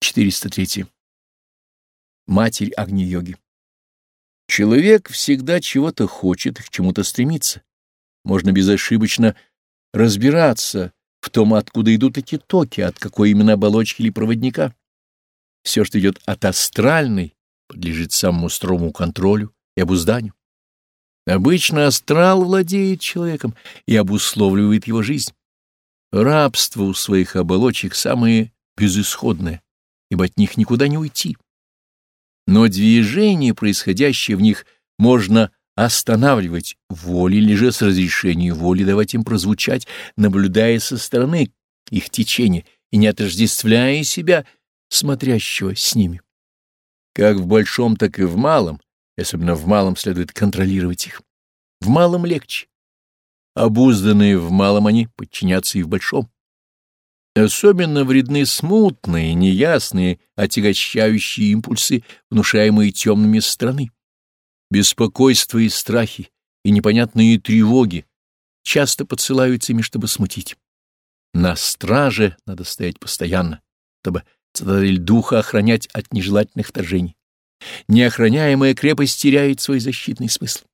403. Матерь Агни-йоги. Человек всегда чего-то хочет, к чему-то стремится. Можно безошибочно разбираться в том, откуда идут эти токи, от какой именно оболочки или проводника. Все, что идет от астральной, подлежит самому строгому контролю и обузданию. Обычно астрал владеет человеком и обусловливает его жизнь. Рабство у своих оболочек самое безысходное, ибо от них никуда не уйти. Но движение, происходящее в них, можно останавливать волей или же с разрешения воли давать им прозвучать, наблюдая со стороны их течения и не отождествляя себя, смотрящего с ними. Как в большом, так и в малом, особенно в малом следует контролировать их. В малом легче. Обузданные в малом они подчинятся и в большом. Особенно вредны смутные, неясные, отягощающие импульсы, внушаемые темными страны. Беспокойство и страхи, и непонятные тревоги часто подсылаются ими, чтобы смутить. На страже надо стоять постоянно, чтобы цитадель духа охранять от нежелательных вторжений. Неохраняемая крепость теряет свой защитный смысл.